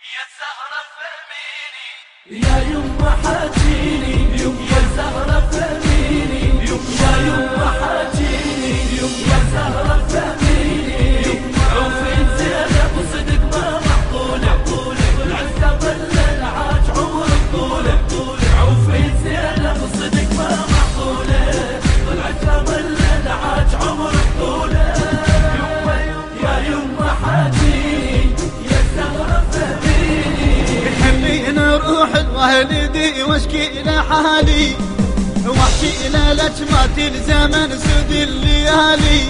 يا زهرة فهميني. يا يما حاجيني الوالدي واشكي له حالي. واحكي له لجمات الزمن سود الليالي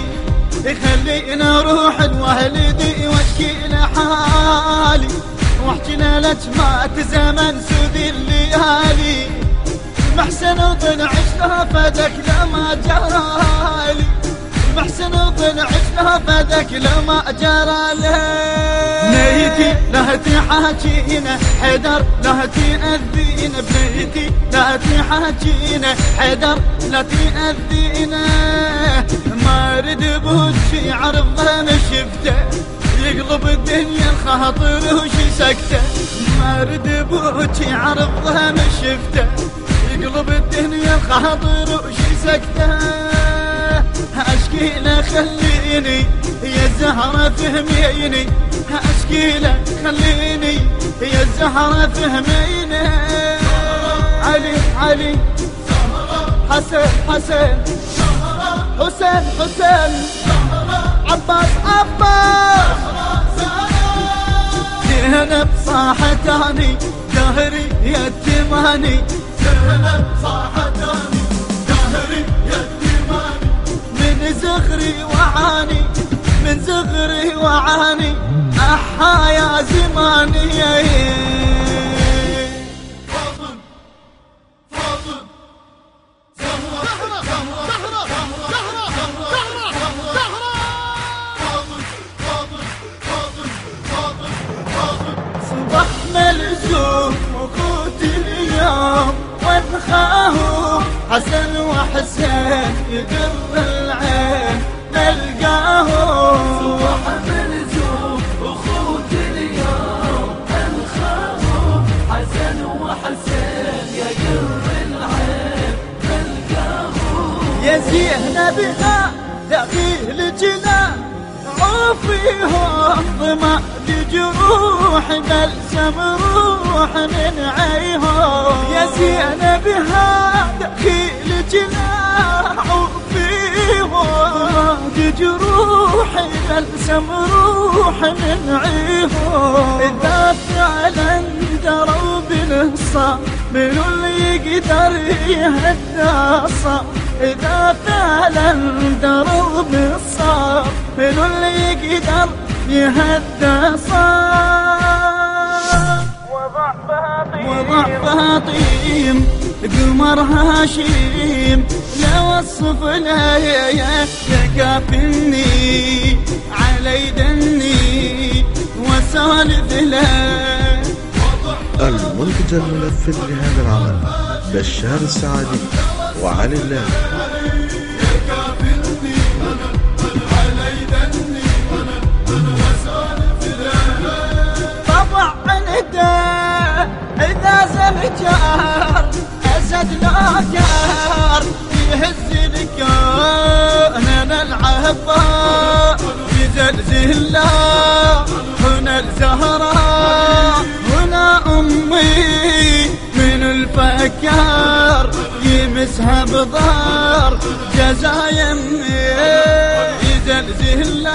خلينا نروح الوالدي واشكي له حالي. واحكي له لجمات زمن سود الليالي محسن طلع عشنا فدك لما جرالي محسن طلع عشنا فدك لما جرى له. نيتي لا تحاكينا حيدر لا تأذينا بنيتي لا تحاكينا حيدر لا تأذينا ما رد بوجي عرضه ما شفته. يقلب الدنيا الخاطر وش سكته. ما رد بوجي عرضه ما شفته. يقلب الدنيا الخاطر وش سكته. خليني يا زهرة فهميني اشكي له خليني يا زهرة فهميني. علي علي. حسن حسن. حسين حسين عباس عباس. زينب صاحتاني دهري يتماني زينب صاحتاني زغري وعاني من زغري وعاني. أحا يا زماني. فاطم وقوت اليوم وانخاهم حسن وحسين يقر العين نلقاهم صبح ملزوم اليوم حسن وحسين يا قر العين نلقاهم يا زينبها دخيل جنا عوفيهم ضما جروح بلسم روح من عيهم. بلسم روح من عيهم إذا فعلا دروا بالصا من اللي يقدر يهدى الصا إذا فعلا دروا بالصا من اللي يقدر يهدى صا وضع فاطيم قمر هاشيم لا وصف لا يكافني علي دني وسالف له المنتج المنفذ لهذا العمل بشار السعادي وعلي الله. طبع عنده إذا زمجار أسد لا يهز الكون أنا العفا يزلزل هنا الزهراء هنا أمي من الفكار يمسها بضار. جزا يمي يزلزل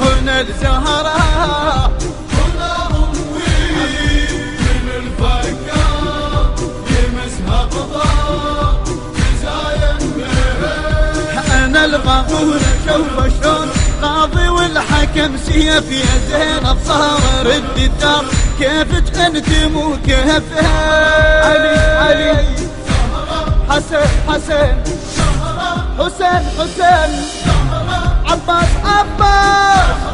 هنا الزهراء الغفور قاضي والحكم سيف يا زينب صار الدار كيفك أنت مو كيفها علي علي. حسن حسن. حسين حسين عباس عباس.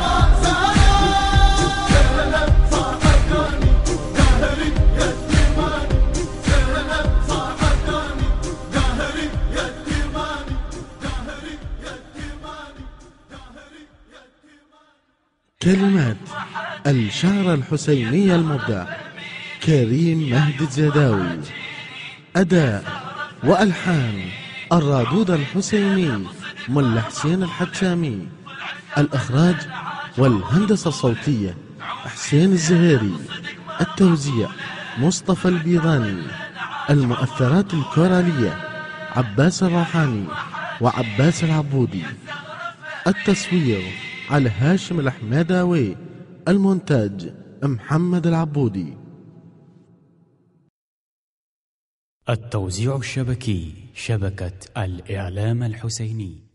كلمات الشعر الحسيني المبدع كريم مهدي الزداوي أداء وألحان الرادود الحسيني ملا حسين الحجامي الإخراج والهندسة الصوتية حسين الزهيري. التوزيع مصطفى البيضاني. المؤثرات الكورالية عباس الروحاني وعباس العبودي. التصوير على هاشم الحماداوي المونتاج محمد العبودي. التوزيع الشبكي شبكة الإعلام الحسيني.